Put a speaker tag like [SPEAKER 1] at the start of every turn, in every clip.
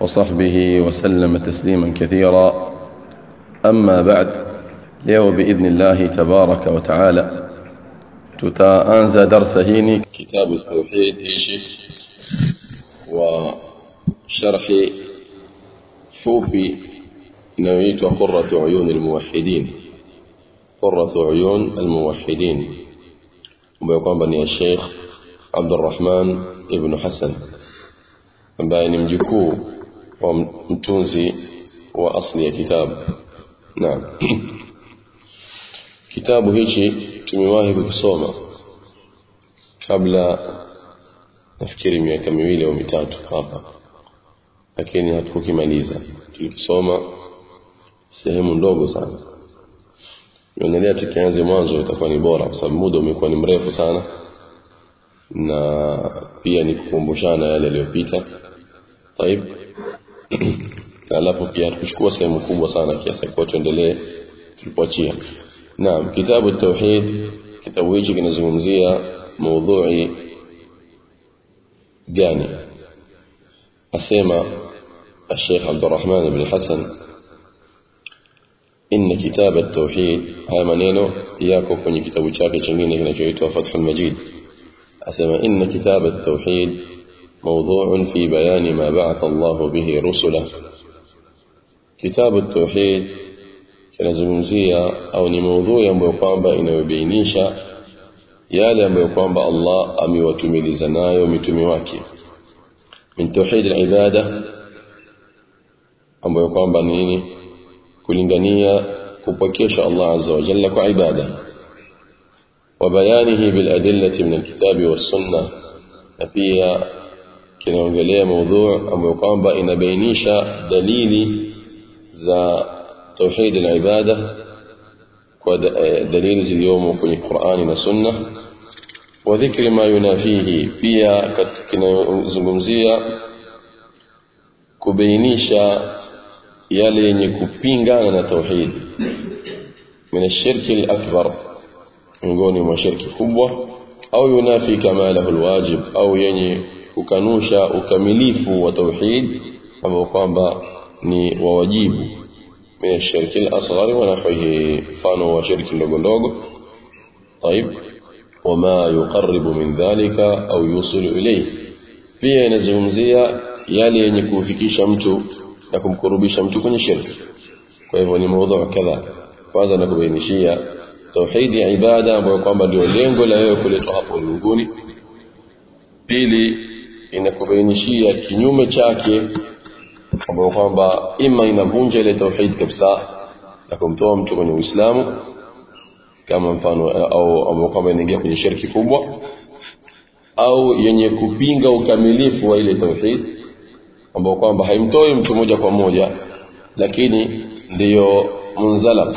[SPEAKER 1] وصحبه وسلم تسليما كثيرا. أما بعد اليوم بإذن الله تبارك وتعالى تتا أنزى درس كتاب التوحيد إيشي وشرحي فوفي نويت قرة عيون الموحدين. قرة عيون الموحدين. ويقام بني الشيخ عبد الرحمن ابن حسن. بين مجكوه wa mtunzi wa asli ya kitabu naam kitabu hichi tumewahi kukisoma kabla nafikiri miaka miwili au mitatu hapa lakini hatukukimaliza tulikisoma sehemu ndogo sana tunaendelea tukianze mwanzo itakuwa ni bora kwa sababu muda umekuwa ni mrefu sana na pia ni kukumbushana yale yaliyopita طيب alafu pia tukuchukua sehemu kubwa sana kiasi kwa tuendelee tulipoachia naam kitabu tauhid kitabu hichi kinazungumzia maudhui gani asema الشيخ عبد الرحمن بن حسن إن كتاب التوحيد هاي maneno yako kwenye kitabu chake chingine kinachoitwa Fathul Majid asema إن كتاب التوحيد موضوع في بيان ما بعث الله به رسله. كتاب التوحيد كنزمزية أو نموضوع ينبو قوامبا إن يبينيشا يالي ينبو قوامبا بالله أمي وتمي لزناي ومتمي واكي. من توحيد العبادة ينبو قوامبا نيني كل انغنية كبكيش الله عز وجل لك عبادة وبيانه بالأدلة من الكتاب والسنة فيها kinaongelea maudhui ambayo kwamba inabainisha dalili za توحيد العبادة ودليل زليوم في القرآن والسنة وذكر ما ينافيه فيها كنزمزية كبينيشا yale yenye kupingana na tauhid min ashirki al-akbar miongoni mwa shirki kubwa au yunafi kamalahu alwajib au yenye kukanusha ukamilifu wa tauhid ambao kwamba ni wawajibu من الشرك الأصغر ونحوه فانو وشرك نغندوغ طيب وما يقرب من ذلك أو يوصل إليه pia inazungumzia yale yenye kufikisha mtu na kumkurubisha mtu kwenye shirki kwa hivyo ni maudhu kadha kwanza na kubainishia tauhidi ya ibada ambayo kwamba ndio lengo la wewe kuletwa hapo ulimwenguni pili inakubainishia kinyume chake ambapo kwamba ima inavunja ile tauhid kabisa na kumtoa mtu kwenye Uislamu kama mfano au ambapo kwamba inaingia kwenye shirki kubwa au yenye kupinga ukamilifu wa ile tauhid ambapo kwamba haimtoi mtu moja kwa moja lakini ndiyo munzalab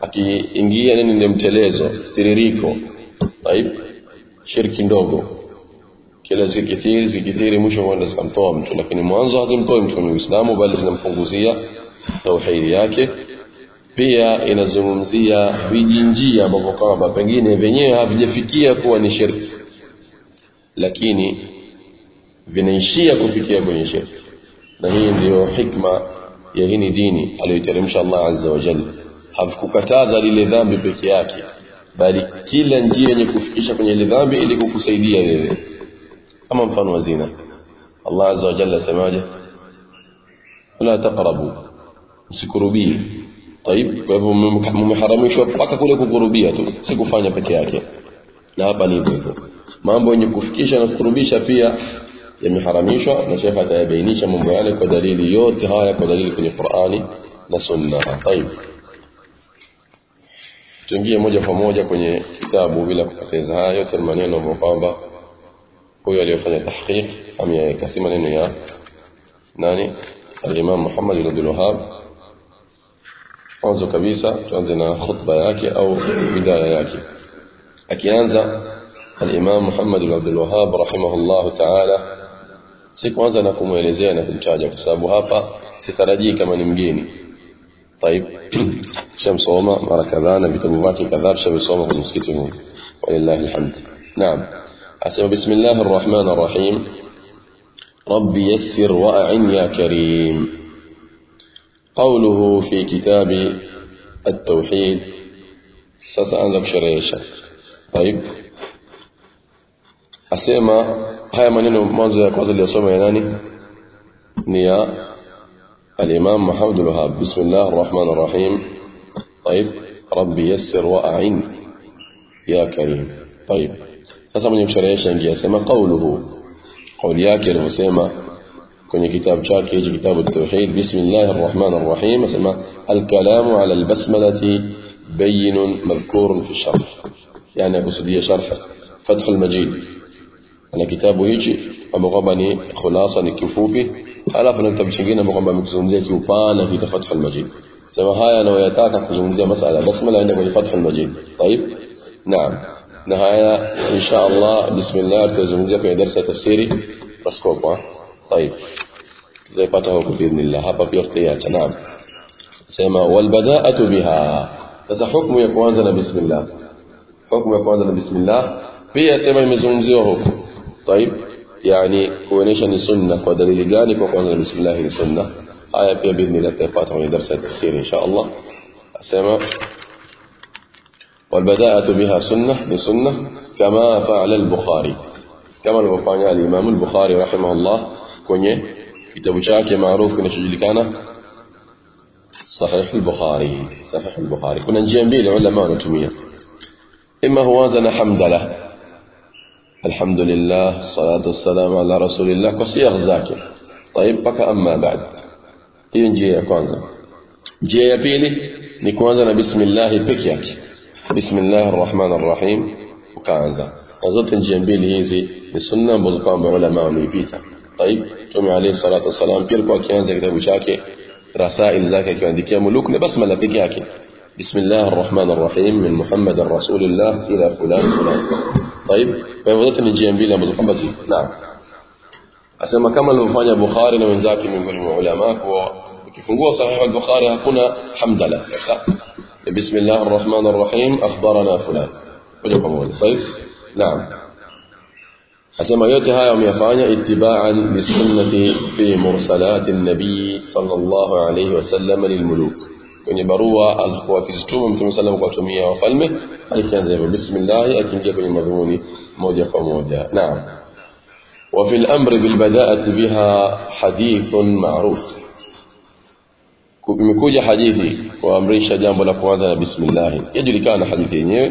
[SPEAKER 1] akiingia nini ndio mtelezo tiririko shirki ndogo kila zikithiri zikithiri mwisho huenda zikamtoa mtu. Lakini mwanzo hazimtoi mtu kwenye Uislamu bali zinampunguzia tauhidi yake. Pia inazungumzia vijinjia ambavyo kwamba pengine vyenyewe havijafikia kuwa ni shirki lakini vinaishia kufikia kwenye shirki na hii ndiyo hikma ya hii dini aliyoteremsha Allah azza wa jalla. Hakukataza lile dhambi peke yake bali kila njia yenye kufikisha kwenye ile dhambi ili kukusaidia wewe kama mfano wa zina Allah azza wa jalla semaje la taqrabu msikurubie طيب kwa hivyo mmeharamishwa mpaka kule kukurubia tu si kufanya peke yake na hapa ni hivyo mambo yenye kufikisha na kukurubisha pia yameharamishwa na shekha atayabainisha mambo yale kwa dalili yote haya kwa dalili kwenye Qur'ani na Sunna طيب tuingie moja kwa moja kwenye kitabu bila kupoteza haya yote maneno ambayo kwamba huyo aliyofanya tahqiq ameyaweka si maneno ya nani al-Imam Muhammad ibn Abdul Wahhab mwanzo kabisa tuanze na khutba yake au bidaya yake akianza al-Imam Muhammad ibn Abdul Wahhab rahimahullah ta'ala si kwanza na kumuelezea na kumtaja kwa sababu hapa sitarajii kama ni mgeni طيب shamsoma mara kadhaa na vitabu vyake kadhaa tushavisoma kwenye msikiti huu walillahi alhamd naam حسب بسم الله الرحمن الرحيم. رب يسر وأعن يا كريم. قوله في كتاب التوحيد سأسأل لك شريشة. طيب. أسيما هاي من ينو مانزو يا اللي أصوم يناني؟ نيا. الإمام محمد الوهاب. بسم الله الرحمن الرحيم. طيب. ربي يسر وأعن يا كريم. طيب. Sasa mwenye kusherehesha ingia asema qawluhu kauli yake alivyosema kwenye kitabu chake hichi kitabu tauhid bismillahir rahmanir rahim asema alkalamu ala albasmalati bayin madhkur fi sharh yani akusudia sharh fath almajid ana kitabu hichi ambao kwamba ni khulasa ni kifupi alafu na kitabu kingine ambao kwamba amekuzungumzia kiupana kita fathul majid sema haya anayoyataka kuzungumzia masala basmala aenda kwenye fathul majid طيب نهاية إن شاء الله. بسم الله. أرتزم جاكم درس تفسيري. رسكوب طيب. زي فاتحه بإذن الله. هابا في ارتياة نعم. سيما والبداءة بها. تسا حكم يقوانزنا بسم الله. حكم يقوانزنا بسم الله. في سيما يمزمزيوه طيب. يعني كونيشا نسنة ودليل جانب وقوانزنا بسم الله نسنة آية بإذن الله. تفاتحه درس تفسيري إن شاء الله. سيما. والبداءة بها سنة بسنة كما فعل البخاري. كما الوفاية الإمام البخاري رحمه الله كوني كتاب شاك معروف كنا شجل كان صحيح البخاري صحيح البخاري. كنا نجيب به العلماء نتمية إما هو أنزل حمد له. الحمد لله الصلاة والسلام على رسول الله وصيغ زاكر طيب بك أما بعد. ينجي يا كونزا جي يا بيلي نكونزا بسم الله بكياكي بسم الله الرحمن الرحيم. وكازا قصد الجنبيل هيزي لسنة بزقان بعلماء ميبيتا. طيب جمع عليه الصلاة والسلام كل قوة كيان زكتا بشاكي رسائل زكا كيان ديكي بس نبس ملتكيكي بسم الله الرحمن الرحيم من محمد رسول الله إلى فلان فلان. طيب بيوضت الجنبيل بزقان بزي نعم. أسمى كما لو فاني بخاري لو انزاكي من علماء كفنقوه صحيح البخاري هكنا حمد الله بسم الله الرحمن الرحيم أخبرنا فلان. طيب. نعم. أسمى يوتي هاي أم يفعني اتباعا بسنة في مرسلات النبي صلى الله عليه وسلم للملوك. يعني كني بروا الخوة تزتوم ومتم سلم وقتمية وفلمة. بسم الله. أكيم جبني مذوني موجة فموجة نعم. وفي الأمر بالبداءة بها حديث معروف. Imekuja hadithi kuamrisha jambo la kuanza na bismillah yajulikana hadithi yenyewe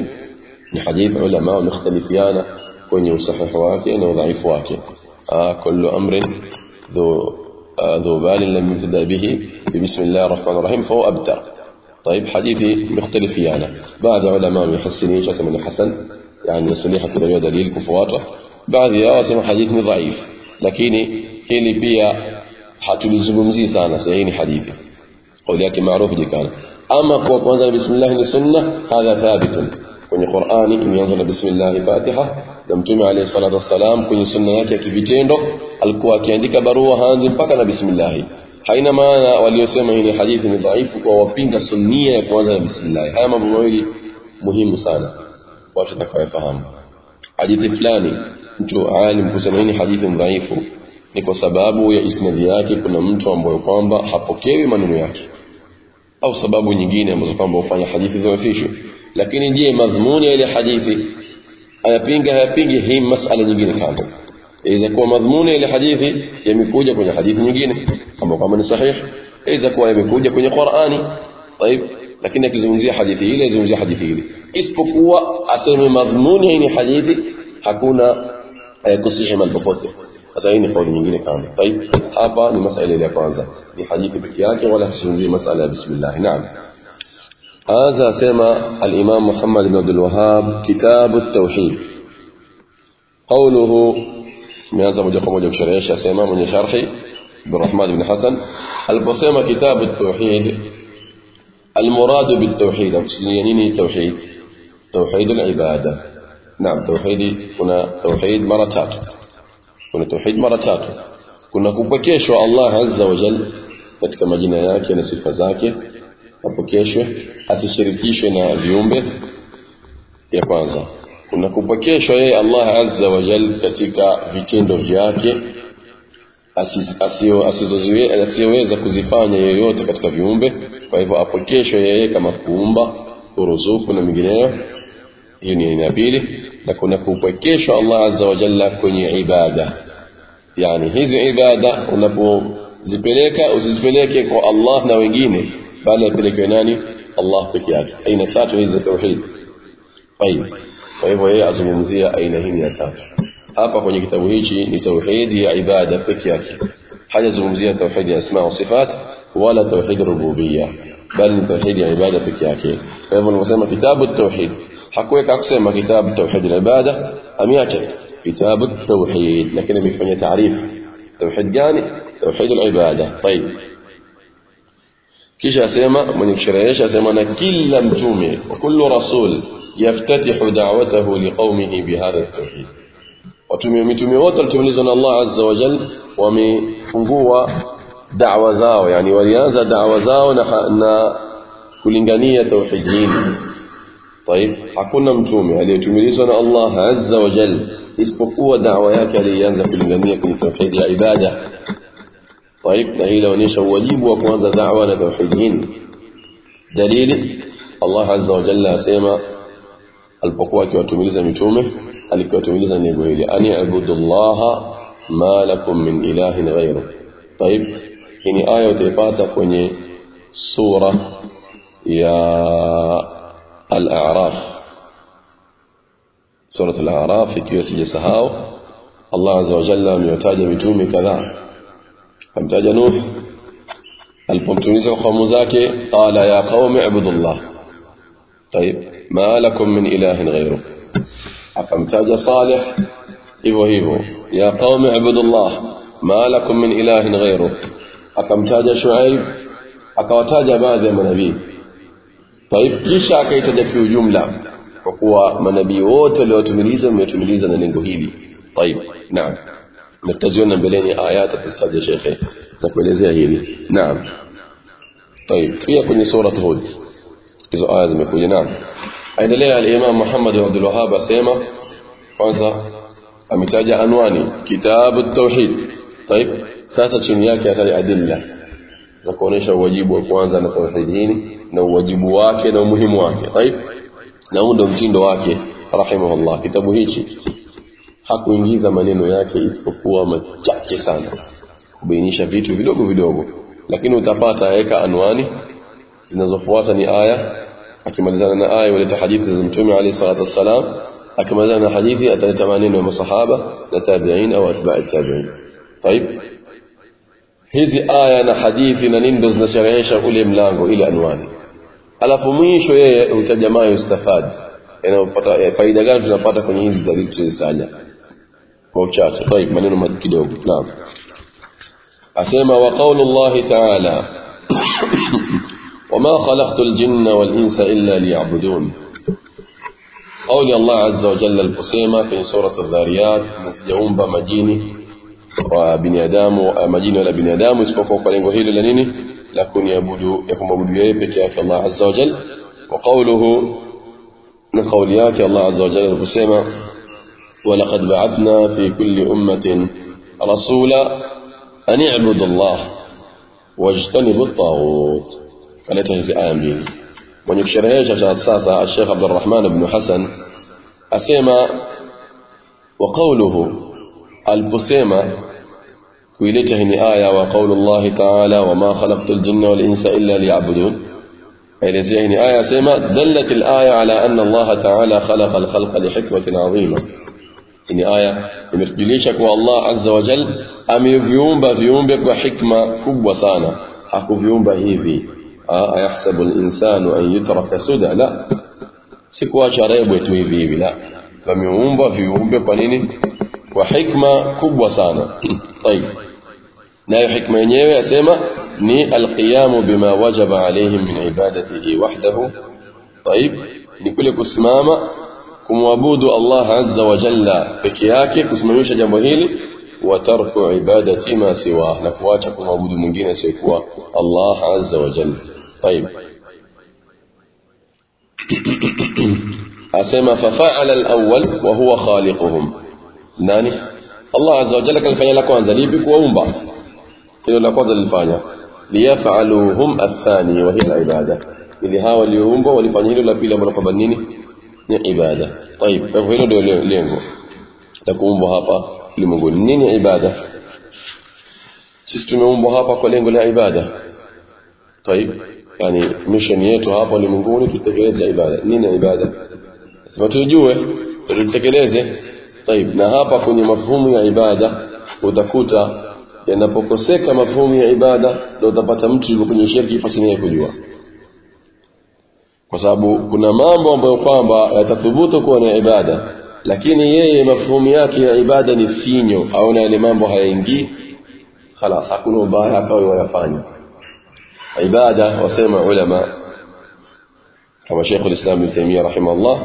[SPEAKER 1] ni hadithi ulama wamekhtalifiana kwenye usahihi wake na udhaifu wake kullu amrin dhu ذو بال لم يبتدأ به بسم الله الرحمن الرحيم فهو أبتر طيب حديثي مختلف يعني بعض علماء يحسن شتم من حسن يعني يصليح كده دليل كفواته بعض يواسم حديث ضعيف لكن hili pia hatulizungumzii sana sasa hii ni hadithi kauli yake maarufu jikana ama kwa kwanza bismillah ni sunna hadha thabitun. Kwenye Qur'ani imeanza na bismillah Fatiha na Mtume alayhi salatu wassalam kwenye sunna yake ya kivitendo alikuwa akiandika barua haanzi mpaka na bismillah haina maana waliosema hii ni hadithi ni dhaifu kwa wapinga sunnia ya kuanza na bismillah haya mambo mawili muhimu sana. Watu watakaofahamu hadithi fulani mtu alim kusema hii ni hadithi dhaifu ni kwa sababu ya isnadi yake kuna mtu ambaye kwamba hapokewi maneno yake au sababu nyingine ambazo kwamba hufanya hadithi dhaifishwe lakini je madhumuni ya ile hadithi ayapinga hayapingi hii masala nyingine kando iza kuwa madhumuni ya ile hadithi yamekuja kwenye hadithi nyingine kama kama ni sahih iza kuwa yamekuja kwenye Qur'ani طيب lakini akizungumzia hadithi ile azungumzia hadithi ile isipokuwa aseme madhumuni ya ile hadithi hakuna kusihi mahali popote sasa hii ni kauli nyingine kando طيب hapa ni masala ile ya kwanza ni hadithi pekee yake wala hasizungumzii masala ya bismillah naam هذا سمى الإمام محمد بن عبد الوهاب كتاب التوحيد قوله ميانزا moja kwa moja kusherehesha sema mwenye sharhi Abdurrahman ibn Hasan aliposema kitabu tauhid المراد بالتوحيد يعني توحيد توحيد العباده نعم توحيد kuna توحيد tatu kuna tauhid mara tatu. Kuna kupwekeshwa Allah azza wa jalla katika majina yake na sifa zake. Apokeshwe asishirikishwe na viumbe ya kwanza. Kuna kupwekeshwa yeye Allah azza wa jalla katika vitendo vyake asiyoweza kuzifanya yoyote katika viumbe. Kwa hivyo apokeshwe yeye kama kuumba uruzuku na mingineyo hiyo ni aina ya pili. Na kuna kupokeshwa Allah azza wa jalla kwenye ibada yani hizi ibada unapozipeleka usizipeleke kwa Allah na wengine bali apelekwe nani Allah peke yake aina tatu hizi za tauhid طيب kwa hivyo yeye azungumzia aina hii ya tatu hapa kwenye kitabu hichi ni tauhidi ya ibada peke yake hajazungumzia tauhidi ya asma wa sifat wala tauhid rububiyya bali ni tauhidi ya ibada peke yake kwa hivyo tunasema kitabu tauhid حكوا حقوق أقسم كتاب توحيد العبادة أم يأتي كتاب التوحيد. لكن مفهوم تعريف توحيد جاني توحيد العبادة. طيب. كيش أسمى من إيش أسمى أن كل متوم وكل رسول يفتتح دعوته لقومه بهذا التوحيد. وتم يوم يوم الله عز وجل. ومي فنقوة دعوة زاو. يعني ولينزا دعوة زاو نحن كل إنجانية توحيدين. طيب حكونا متومي هل يتوميزنا الله عز وجل؟ إسبقوا دعوياك لينزا في المنية كمتوحيد العبادة طيب نهيلا ونشا وليب وكوانزا دعوة لتوحيدين دليل الله عز وجل سيما البقوة كي يتوميز متومي هل كي يتوميز لي لأني عبد الله ما لكم من إله غيره. طيب هني آية وتيباتك وني سورة يا الأعراف. سورة الأعراف في كيوس جسهاو. الله عز وجل ميتاج متوم كذا. فمتاج نوح؟ البنتونيس وخموزاكي قال يا قوم اعبدوا الله. طيب ما لكم من إله غيره؟ أفمتاج صالح؟ إيبو إيبو. يا قوم اعبدوا الله. ما لكم من إله غيره؟ أفمتاج شعيب؟ أكواتاج ماذا من نبيه طيب كيشا kisha akaitaja kiujumla kwa kuwa manabii wote waliotumiliza mmetumiliza na lengo hili. Tayib. Naam. Na tutaziona mbeleni aya atazitaja shekhe za kuelezea hili. Naam. Tayib. Pia kwenye sura Hud hizo aya zimekuja. Naam. Aendelea al-Imam Muhammad bin Abdul Wahhab asema kwanza ametaja anwani kitabu tauhid Sasa chini yake atali adilla za kuonesha uwajibu wa kwanza na tauhid na uwajibu wake na umuhimu wake طيب na huu ndio mtindo wake rahimahullah kitabu hichi hakuingiza maneno yake isipokuwa machache sana kubainisha vitu vidogo vidogo lakini utapata aweka anwani zinazofuata ni aya akimalizana na aya waleta hadithi za mtume alayhi salatu wassalam akimalizana na hadithi ataleta maneno ya masahaba na tabi'in au atba'i tabi'in طيب hizi aya na hadithi na nini ndo zinasherehesha ule mlango ile anwani Alafu mwisho yeye utaja ma yustafad yanapata faida gani tunapata kwenye hizi dalili tulizotaja kwa uchache طيب maneno kidogo naam asema wa qaulullahi ta'ala وما خلقت الجن والإنس إلا ليعبدون قول الله عز وجل الفسيمة في سورة الذاريات نسجهم بمجيني وبنيادام مجيني ولا بنيادام اسبقوا قلنغو هيلو لنيني لكن يعبدوا يكون يبكيك الله عز وجل. وقوله من قولياك الله عز وجل الفسيمة ولقد بعثنا في كل أمة رسولا أن اعبدوا الله واجتنبوا الطاغوت. kaleta hizi aya mbili mwenye kusherehesha cha sasa Sheikh Abdurrahman ibn Hassan asema wa qawluhu aliposema kuileta hii aya wa qawlu Allah ta'ala wa ma khalaqtul jinna wal insa illa liya'budun aelezea hii aya asema dallat al-aya ala anna Allah ta'ala khalaqa al-khalqa li hikmatin 'azima hii aya imetujulisha kwa Allah azza wa jalla ameviumba viumbe kwa hikma kubwa sana hakuviumba hivi ayahsabu al-insanu an yutraka suda la sikuacha rebwe tu hivi hivi la wameumba viumbe kwa nini kwa hikma kubwa sana طيب نايو حكمة ينيو يسيما ني القيام بما وجب عليهم من عبادته وحده. طيب نقول لك اسماما كم وابودوا الله عز وجل فكياك اسمامي شجبهيلي وترك عبادة ما سواه. نفواتك كم وابودوا من جينا سيفوا الله عز وجل. طيب. أسيما ففعل الأول وهو خالقهم. ناني الله عز وجل كان فيا لك وانزلي بك وانبا hilo la kwanza lilifanya liyafaluhum athani wa hiya ibada ili hawa walioumbwa walifanya hilo la pili ambalo kwamba nini ni ibada طيب kwa hilo ndio lengo la kuumbwa hapa ulimwenguni nini ibada sisi tumeumbwa hapa kwa lengo la ibada طيب yani mission yetu hapa ulimwenguni tutekeleze ibada nini ibada lazima tujue tutekeleze طيب na hapa kwenye mafhumu ya ibada utakuta yanapokoseka mafhumu ya ibada ndio utapata mtu yuko kwenye shirki pasina kujua kwa sababu kuna mambo ambayo kwamba yatathubutu kuwa na ibada lakini yeye mafhumu yake ya ibada ni finyo au na yale mambo hayaingii خلاص hakuna ubaya akawa wayafanya ibada wasema ulama kama Sheikh al-Islam Ibn Taymiyyah rahimahullah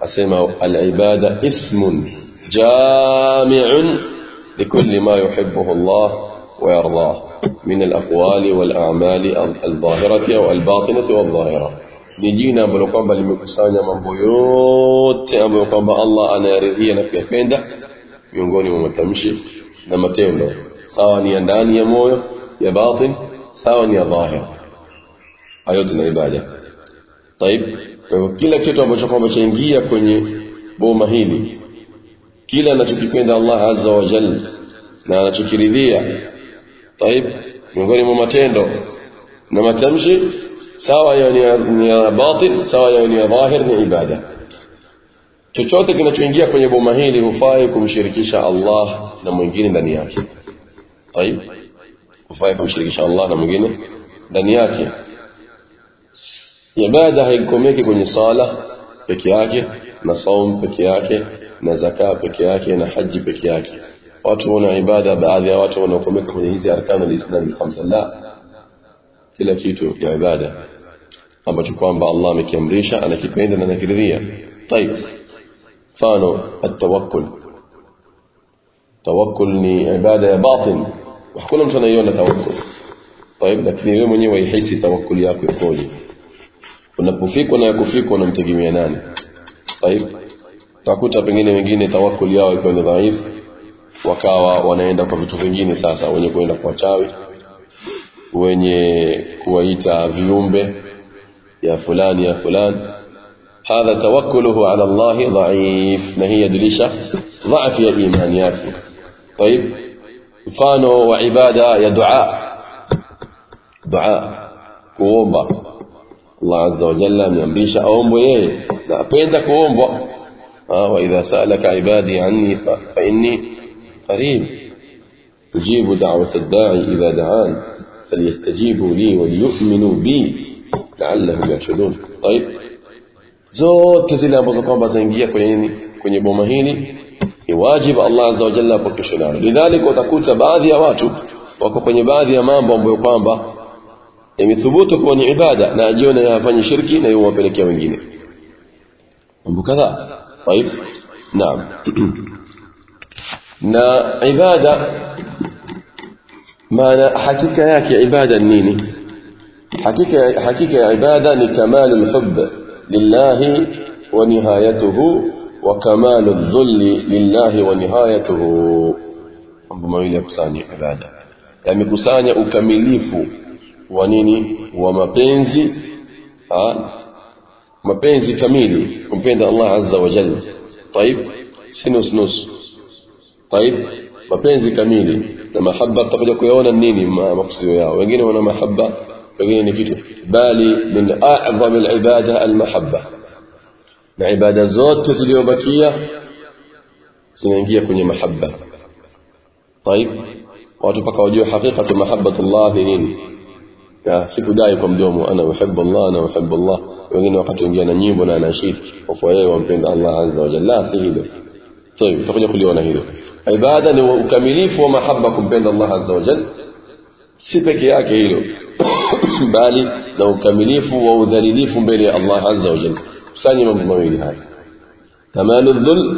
[SPEAKER 1] asema al-ibada ismun jami'un لكل ما يحبه الله ويرضاه من الأقوال والأعمال الظاهرة أو الباطنة والظاهرة نجينا بلقب المكسانة من بيوت بلقب الله أنا يرضي نفيا كيندا يقولون وما تمشي لما تيمدو سواء يا ناني يا مويا يا باطن سواء يا ظاهر أيوتنا عبادة طيب kila kitu ambacho kwamba chaingia kwenye boma hili kila anachokipenda Allah azza wa jalla na anachokiridhia طيب miongoni mwa matendo na matamshi sawa ni ya batin sawa ni ya dhahir ni ibada chochote kinachoingia kwenye boma hili hufai kumshirikisha Allah na mwingine ndani yake طيب hufai kumshirikisha Allah na mwingine ndani yake ibada haikomeki kwenye sala peke yake na saum peke yake na zaka peke yake na haji peke yake watu wana ibada baadhi ya watu wanaokomeka kwenye hizi arkanu alislam khamsa la kila kitu ya ibada ambacho kwamba Allah amekiamrisha anakipenda na anakiridhia طيب mfano التوكل tawakkul ni ibada ya batin hakuna mtu anaiona tawakkul طيب lakini wewe mwenyewe waihisi tawakkul yako ikoje unapofikwa na yakufikwa unamtegemea nani طيب utakuta pengine wengine tawakkul yao ikiwa ni dhaifu wakawa wanaenda kwa vitu vingine sasa wenye kuenda kwa chawi wenye kuwaita viumbe ya fulani ya fulani هذا توكله على الله ضعيف ما هي دليشة ضعف يا إيمان yake طيب mfano wa ibada ya dua dua kuomba Allah azza wa jalla ameamrisha aombwe yeye na apenda kuombwa آه، وإذا سألك عبادي عني فإني قريب. أجيب دعوة الداعي إذا دعان فليستجيبوا لي وليؤمنوا بي لعلهم يرشدون. طيب. زود زي أبو زقوم بزنجية كويني كوني بو مهيني. يواجب الله عز وجل بك شلال لذلك وتكوت بعض يا واتو وكو كوني بعض يا مامبا ومبو يمي ثبوتك وني عبادة. لا نأجيونا يا فاني شركي نيوم بلك يا وانجيني. أبو كذا. طيب naam na ibada maana hakika yake ibada nini hakika hakika ya ibada ni kamalul hubb lillahi wa nihayatuhu wa kamalu dhulli lillahi wa nihayatuhu mambo mawili ya kusanya ibada yamekusanya ukamilifu wa nini wa mapenzi ha? mapenzi kamili kumpenda Allah azza wa jalla طيب sinus nus طيب mapenzi kamili na mahaba tutakuja kuyaona nini makusudio yao wengine wana mahaba wengine ni kitu bali min a'zam al-ibada al-mahabba na ibada zote zilizobakia zinaingia kwenye mahaba طيب watu paka wajue hakika mahabbatullah ni nini ya sikudai kwa mdomo ana uhibbu Allah ana uhibbu Allah wengine wakati wengine na nyimbo na anashid kwa yeye wampenda Allah azza wa jalla si hilo طيب tutakuja kuliona hilo ibada ni ukamilifu wa mahaba kumpenda Allah azza wa jalla si peke yake hilo bali na ukamilifu wa udhalilifu mbele ya Allah azza wa jalla kusanye mambo mawili haya kamalu dhul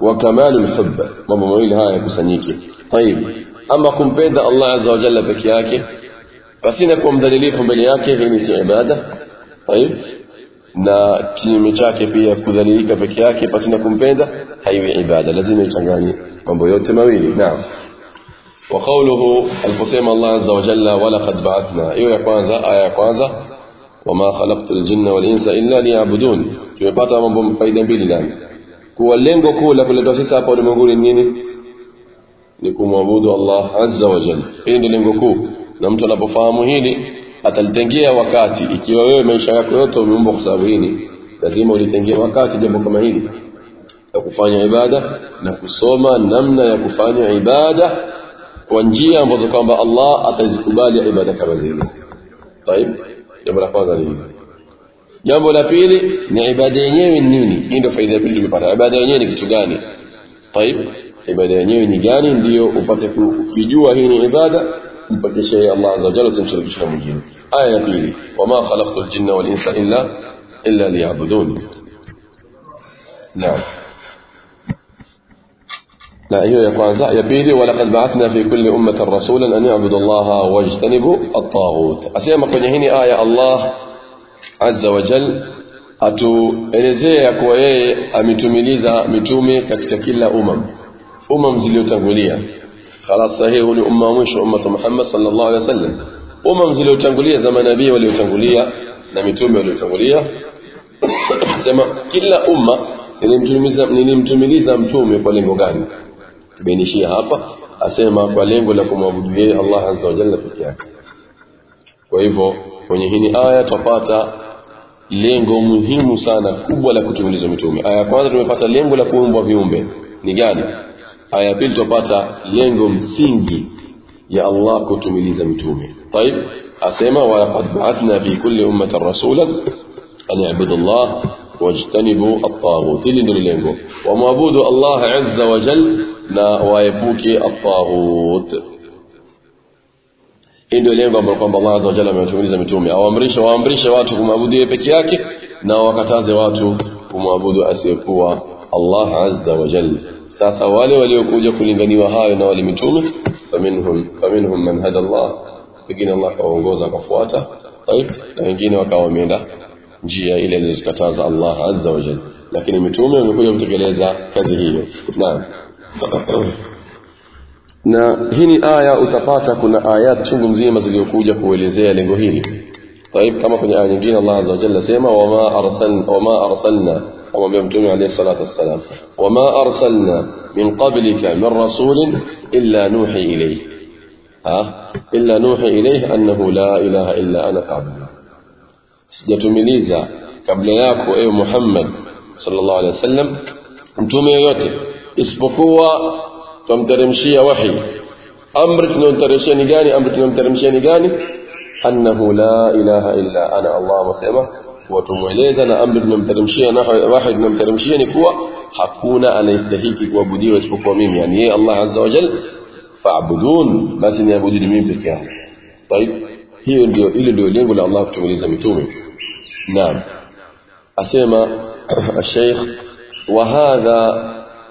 [SPEAKER 1] wa kamalu lhubb mambo mawili haya yakusanyike tayib ama kumpenda Allah azza wa jalla peke yake pasina kuwa mdhalilifu mbele yake hii ni si ibada tayib na kinyume chake pia kudhalilika peke yake pasina kumpenda haiwi ibada lazima ichanganye mambo yote mawili naam وقوله الفسيم الله عز وجل ولقد بعثنا ايوه ya kwanza aya ya kwanza wama khalaqtu aljinna wal insa illa liya'budun tumepata mambo faida mbili ndani kuwa lengo kuu la kuletwa sisi hapa ulimwenguni ni nini ni kumwabudu Allah azza wa jalla hili ndio lengo kuu na mtu anapofahamu hili atalitengea wakati ikiwa wewe maisha yako yote umeumbwa kwa sababu hili lazima ulitengee wakati jambo kama hili ya kufanya ibada na kusoma namna ya kufanya ibada kwa njia ambazo kwamba Allah atazikubali ibada kama zile. طيب jambo la kwanza ni. Jambo la pili ni ibada yenyewe ni nini? Hii ndio faida ya pili tumepata Ibada yenyewe ni kitu gani? طيب ibada yenyewe ni gani? Ndio upate kujua hii ni ibada, بدي شيء الله عز وجل تمشي بشيء مجين آية نبيلي وما خلقت الجن والإنس إلا إلا ليعبدوني نعم. لا أيها يا قوانزا يا ولقد بعثنا في كل أمة رسولا أن يعبدوا الله واجتنبوا الطاغوت. أسيما قنيهيني آية الله عز وجل أتو إنزي أكو أي أمتو ميليزا متومي كتك كلا أمم. أمم زليو تنغوليا khalas sahihi ni umma wa mwisho umma Muhammad sallallahu alaihi wasallam umma zilizotangulia za manabii waliotangulia na mitume waliotangulia sema kila umma nilimtumiliza nilimtumiliza mtume kwa lengo gani tubainishia hapa asema kwa lengo la kumwabudu yeye Allah azza wa jalla peke yake kwa hivyo kwenye hii aya tupata lengo muhimu sana kubwa la kutumilizwa mitume aya kwanza tumepata lengo la kuumbwa viumbe ni gani aya ya pili tupata lengo msingi ya Allah kutumiliza mitume طيب asema walaqad ba'athna fi kulli ummatin rasulan an ya'budu Allah wajtanibu at-taghut hili ndilo lengo wamwabudu Allah azza wa jalla na waepuke at-taghut hii ndio lengo ambalo kwamba Allah azza wa jalla amewatumiliza mitume awaamrisha waamrishe watu kumwabudu peke yake na wakataze watu kumwabudu asiyekuwa Allah azza wa jalla sasa wale waliokuja kulinganiwa hayo na wale mitume faminhum faminhum man hada Allah wengine Allah akawaongoza akafuata طيب na wengine wakawa wameenda njia ile alizokataza Allah azza wa jalla lakini mitume wamekuja kutekeleza kazi hiyo naam na hii ni aya utapata kuna ayat chungu mzima zilizokuja kuelezea lengo hili طيب كما كنا نجينا الله عز وجل سيما وما أرسلنا وما أرسلنا أو بمتون عليه الصلاة والسلام وما أرسلنا من قبلك من رسول إلا نوحي إليه. ها؟ إلا نوحي إليه أنه لا إله إلا أنا فعبده سجتميليزا قبل ياكو أي محمد صلى الله عليه وسلم أنتم يوتي اسبقوا تمترمشي وحي. أمرك نون ترمشي نجاني أمرك نون ترمشي نجاني أنه لا إله إلا أنا الله وسيما وتمويليزا نأمر بن مترمشيا واحد بن مترمشيا نكوى حكونا أن يستهيكي وابدي واسبك وميم. يعني يا الله عز وجل؟ فاعبدون. بس إن يابدي لميم بك يعني طيب. هي اللي اللي اللي اللي يقول الله تمويليزا ميتومي نعم. أسيما الشيخ وهذا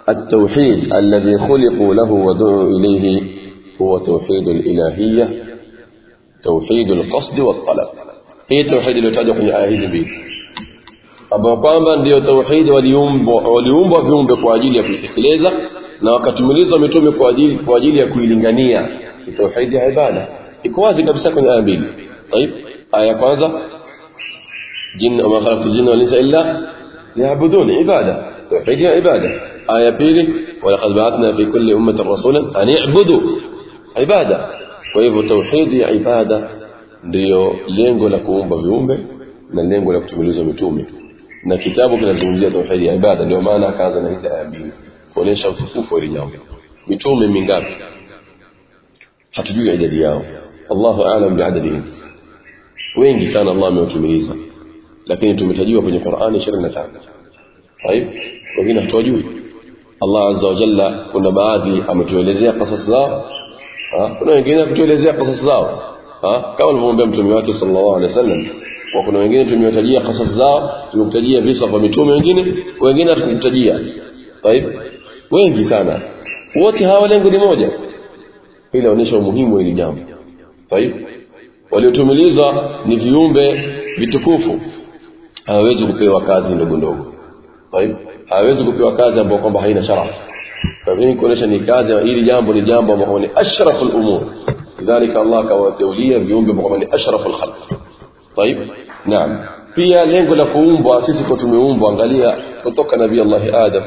[SPEAKER 1] التوحيد الذي خلقوا له ودعوا إليه هو توحيد الإلهية. توحيد القصد والطلب. هي توحيد اللي تعلق في آية ذي أبو قامبا ديو توحيد وليوم بفيوم بكو أجيليا في تكليزة نوكا تمليزة متوم بكو أجيليا كو إلنغانية توحيد عبادة إكوازي كبسا كن آبيل طيب آية كوازة جن وما خلقت الجن والإنس إلا يعبدون عبادة توحيد عبادة آية بيلي ولقد بعثنا في كل أمة رسولا أن يعبدوا عبادة عبادة وهو توحيد يا عبادة ndio lengo la kuumba viumbe na lengo la kutumiliza mitume na kitabu kinazungumzia tauhidi ya ibada ndio maana akaanza na hizi aya mbili kuonesha utukufu wa jambo mitume mingapi hatujui idadi yao Allahu aalam biadadihim wengi sana Allah amewatumiliza lakini tumetajiwa kwenye Qur'ani 25 طيب wengine hatuwajui Allah azza wa jalla kuna baadhi ametuelezea qasas zao kuna wengine kutuelezea kasas zao kama alivyomwambia mtume wake sallallahu alaihi wasallam kwa kuna wengine tumewatajia kasas zao tumekutajia visa vya mitume wengine wengine hatukutajia طيب wengi sana wote hawa lengo ni moja ili inaonyesha umuhimu wa hili jambo طيب waliotumilizwa ni viumbe vitukufu hawawezi kupewa kazi ndogo ndogo طيب hawawezi kupewa kazi ambayo kwamba haina sharafu kwa hivyo kuonesha ni kazi hili jambo ni jambo ambalo ni ashraful umur lidhalika Allah kawateulia viumbe ambao ni ashraful khalq طيب naam pia lengo la kuumbwa sisi kwa tumeumbwa angalia kutoka nabii Allah Adam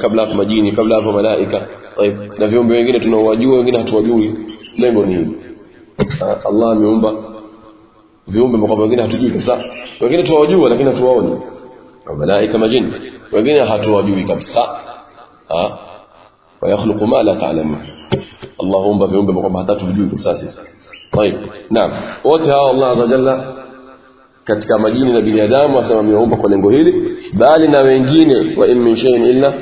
[SPEAKER 1] kabla hapo majini kabla hapo malaika طيب na viumbe wengine tunaowajua wengine hatuwajui lengo ni hili Allah ameumba viumbe ambao wengine hatujui kabisa wengine tuwajua lakini hatuwaoni malaika majini wengine hatuwajui kabisa ah ويخلق ما لا تعلمون اللهم viumbe ambao hata tujui kabisa sisi طيب naam wote hao Allah azza jalla katika majini na binadamu asema ameumba kwa lengo hili bali na wengine wa in min shay'in illa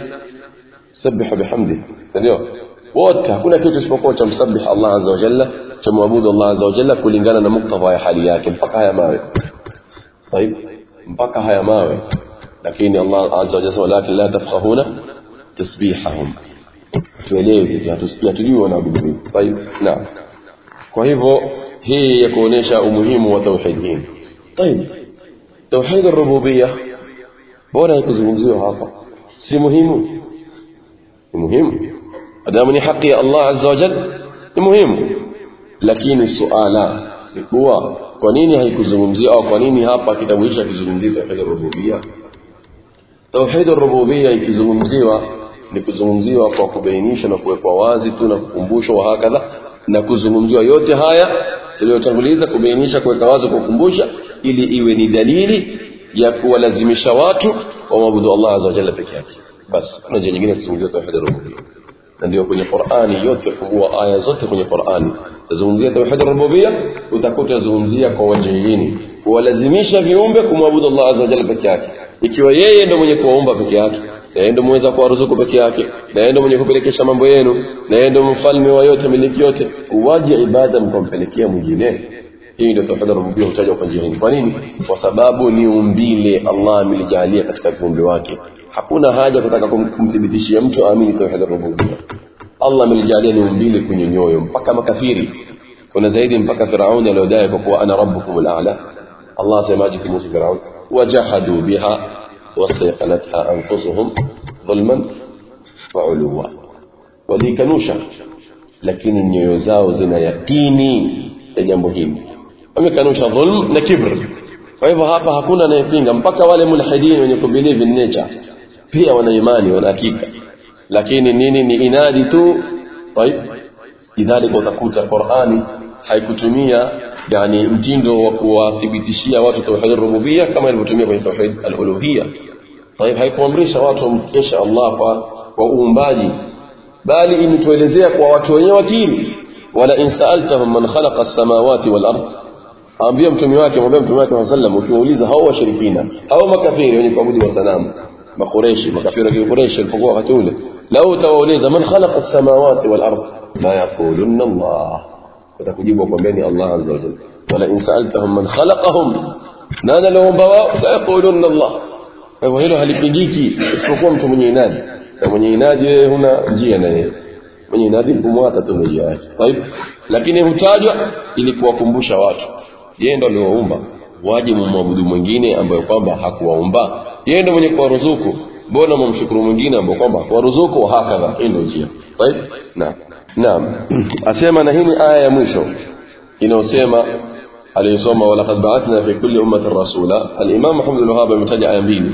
[SPEAKER 1] sabbih bihamdi ndio wote hakuna kitu isipokuwa cha msabbih Allah azza wa jalla cha muabudu Allah azza wa jalla kulingana na muktadha ya hali yake mpaka haya mawe طيب mpaka haya mawe lakini Allah azza wa jalla walakin la tafqahuna tasbihahum tuelewe sisi hatusikia hatujui wanaabudu nini طيب naam kwa hivyo hii ya kuonesha umuhimu wa tauhid hii طيب توحيد الربوبيه bora ikuzungumziwa hapa si muhimu ni muhimu adamu ni haki ya Allah azza wa jalla ni muhimu lakini suala ni kuwa kwa nini haikuzungumziwa au kwa nini hapa kitabu hichi hakizungumzii tauhid ar-rububiyya tauhid ar-rububiyya ikizungumziwa ni kuzungumziwa kwa kubainisha na kuwekwa wazi tu na kukumbushwa wa hakadha na kuzungumziwa yote haya tuliyotanguliza kubainisha kuweka wazi kukumbusha ili iwe ni dalili ya kuwalazimisha watu wamwabudu Allah azza wa jalla peke yake. Basi kuna njia nyingine kuzungumzia tauhid ar-rububiyya na ndio kwenye Qur'ani yote fungua aya zote kwenye Qur'ani tazungumzia tauhid ar-rububiyya utakuta zungumzia kwa wajihini kuwalazimisha viumbe kumwabudu Allah azza wa jalla peke yake. Ikiwa yeye ndio mwenye kuwaumba peke yake na yeye ndio mweza kuwaruzuku peke yake na yeye ndio mwenye kupelekesha mambo yenu na yeye ndio mfalme wa yote miliki yote uwaje ibada mkampelekea mwingine hii ndio tauhid rububiyya hutajwa kwa njia hii kwa nini kwa sababu ni umbile Allah amelijalia katika viumbe wake hakuna haja kutaka kumthibitishia mtu aamini tauhid rububiyya Allah amelijalia ni umbile kwenye nyoyo mpaka makafiri kuna zaidi mpaka Firauni aliyodai kwa kuwa ana rabbukumul a'la Allah asemaje kumhusu Firauni wajahadu biha واستيقنتها أنفسهم ظلما وعلوا walikanusha lakini nyoyo zao zina yakini ya jambo hili wamekanusha dhulm na kibr kwa hivyo hapa hakuna anayepinga mpaka wale mulhidin wenye kubelieve in nature pia wana imani wana hakika lakini nini ni inadi tu طيب lidhalika utakuta Qur'ani haikutumia yani mtindo wa kuwathibitishia watu tauhid rububia kama ilivyotumia kwenye tauhid al-uluhiyya طيب haikuamrisha watu wamkesha Allah kwa kwa uumbaji bali imetuelezea kwa watu wenyewe wakili wala in sa'altahum man khalaqa as-samawati wal ard ambia mtume wake mwambie mtume wake sallam ukiwauliza hao washirikina hao makafiri wenye kuabudu sanamu makureshi makafiri wa Quraysh walipokuwa wakati ule lau utawauliza man khalaqa as-samawati wal ard la yaqulunna Allah watakujibu kwambeni Allah azza wa jalla wala in sa'altahum man khalaqahum nani aliomba wao sayaqulunna Allah kwa hivyo hilo halipigiki isipokuwa mtu mwenye inadi na mwenye inadi wewe huna njia na yeye mwenye inadi kumwata tu njia yake طيب lakini hutajwa ili kuwakumbusha watu yeye ndo aliwaumba waje mumwabudu mwingine ambaye kwamba hakuwaumba yeye ndo mwenye kuwaruzuku mbona mumshukuru mwingine ambaye kwamba hakuwaruzuku hakadha hii ndio njia طيب naam naam asema na hii ni aya ya mwisho inayosema aliyosoma walaqad ba'athna fi kulli ummatin rasula al-imam Muhammad al-Wahhab ametaja aya mbili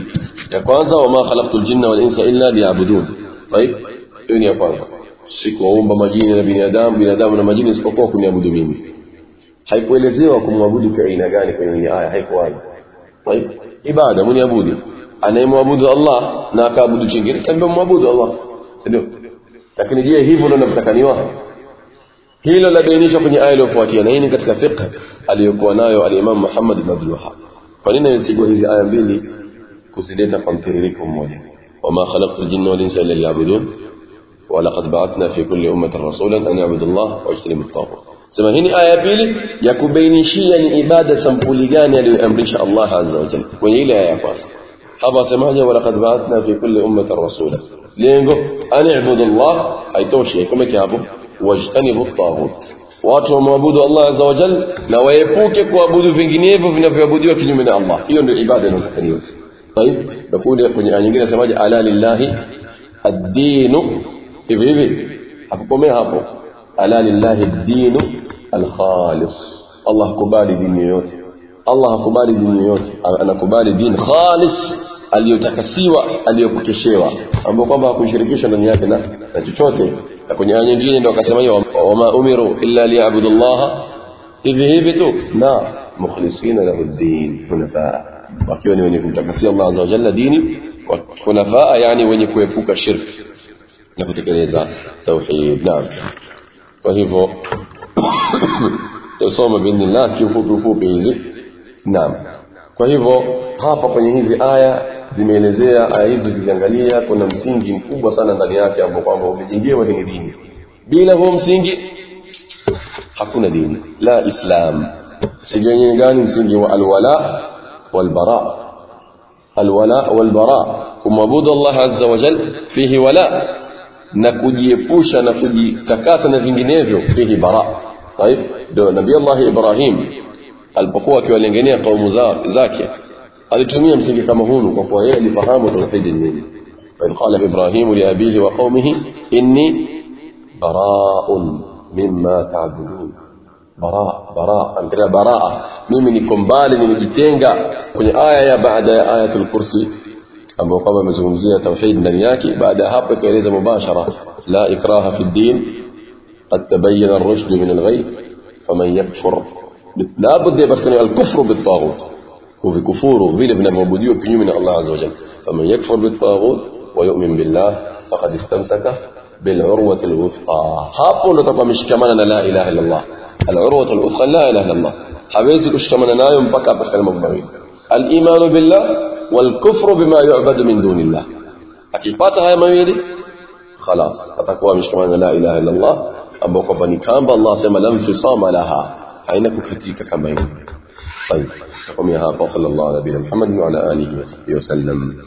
[SPEAKER 1] ya kwanza wama khalaqtul jinna wal insa illa liya'budun طيب hiyo ni ya kwanza sikuwaumba majini na binadamu binadamu na majini isipokuwa kuniabudu mimi haikuelezewa kumwabudu kwa aina gani kwenye hii aya haikuwahi طيب ibada mniabudu anayemwabudu Allah na akaabudu chingine kaambia mwabudu Allah ndio lakini je hivyo ndio natakaniwa hilo labainishwa kwenye aya iliyofuatia na hii ni katika fiqh aliyokuwa nayo al-Imam Muhammad ibn Abdul Wahhab kwa nini alichagua hizi aya mbili kuzileta kwa mtiririko mmoja wama khalaqtul jinna wal insa illa liya'budun walaqad ba'athna fi kulli ummatin rasulan an ya'budu Allah wa yajtanibu at-taghut sema hii ni aya ya pili ya kubainishia ni ibada sampuli gani aliyoamrisha Allah azza wa jalla kwenye ile aya ya kwanza hapa asemaje walaqad ba'athna fi kulli ummatin rasula lengo an ya'budu Allah haitoshi ikomeke hapo wajtanibu at-taghut watu wamwabudu Allah azza wa jalla na waepuke kuabudu vinginevyo vinavyoabudiwa kinyume na Allah hiyo ndio ibada inayotakaniwa طيب نقول kwenye aya nyingine nasemaje ala lillahi ad-din hivi hivi hakukomea hapo ala lillahi ad-din al-khalis Allah kubali dini yote Allah hakubali dini yote anakubali dini khalis aliyotakasiwa aliyopokeshewa ambao kwamba hakushirikishwa ndani yake na chochote na kwenye aya nyingine ndio akasema hiyo wama umiru illa hivi tu na mukhlisina lahu ad-din hunafaa wakiwa ni wenye kumtakasia Allah azza wa jalla dini wa hunafaa yani wenye kuepuka shirki na kutekeleza tauhid naam kwa hivyo tusome biidhnillah kifupi fupi hizi naam kwa hivyo hapa kwenye hizi aya zimeelezea aya hizi ukiziangalia kuna msingi mkubwa sana ndani yake ambao kwamba umejengewa hii dini bila huo msingi hakuna dini la islam wenyewe gani msingi wa alwala walbara alwala walbara kumwabudu Allah azza wa jal fihi wala na kujiepusha na kujitakasa na vinginevyo fihi bara طيب ndio nabii Allah Ibrahim alipokuwa akiwalengenia kaumu zake alitumia msingi kama huu kwa kuwa yeye alifahamu tauhid nini وإذ قال إبراهيم لأبيه وقومه إني براء مما تعبدون براء براء أنت براء mimi niko mbali nimejitenga kwenye aya ya baada ya ayatul kursi ambayo kwamba imezungumzia tauhid ndani yake baada ya hapo ikaeleza mubashara la ikraha fi din قد تبين الرشد من الغي فمن يكفر لا بد يبقى الكفر بالطاغوت كفوره vile vinavyoabudiwa kinyume na Allah azza wa jalla faman yakfur بالطاغوت ويؤمن بالله فقد استمسك بالعروة الوثقى hapo ndo atakuwa ameshikamana na la ilaha illa Allah العروة الوثقى لا اله الا الله hawezi kushikamana nayo mpaka apatikane mambo mawili al-imanu billah wal kufru bima yu'badu min dunillah akipata haya mawili خلاص atakuwa ameshikamana na la ilaha illa Allah ambao kwamba ni kamba Allah sema lam fisama laha haina kukatika kama hiyo طيب. يا هذا صلى الله على نبينا محمد وعلى آله وصحبه وسلم.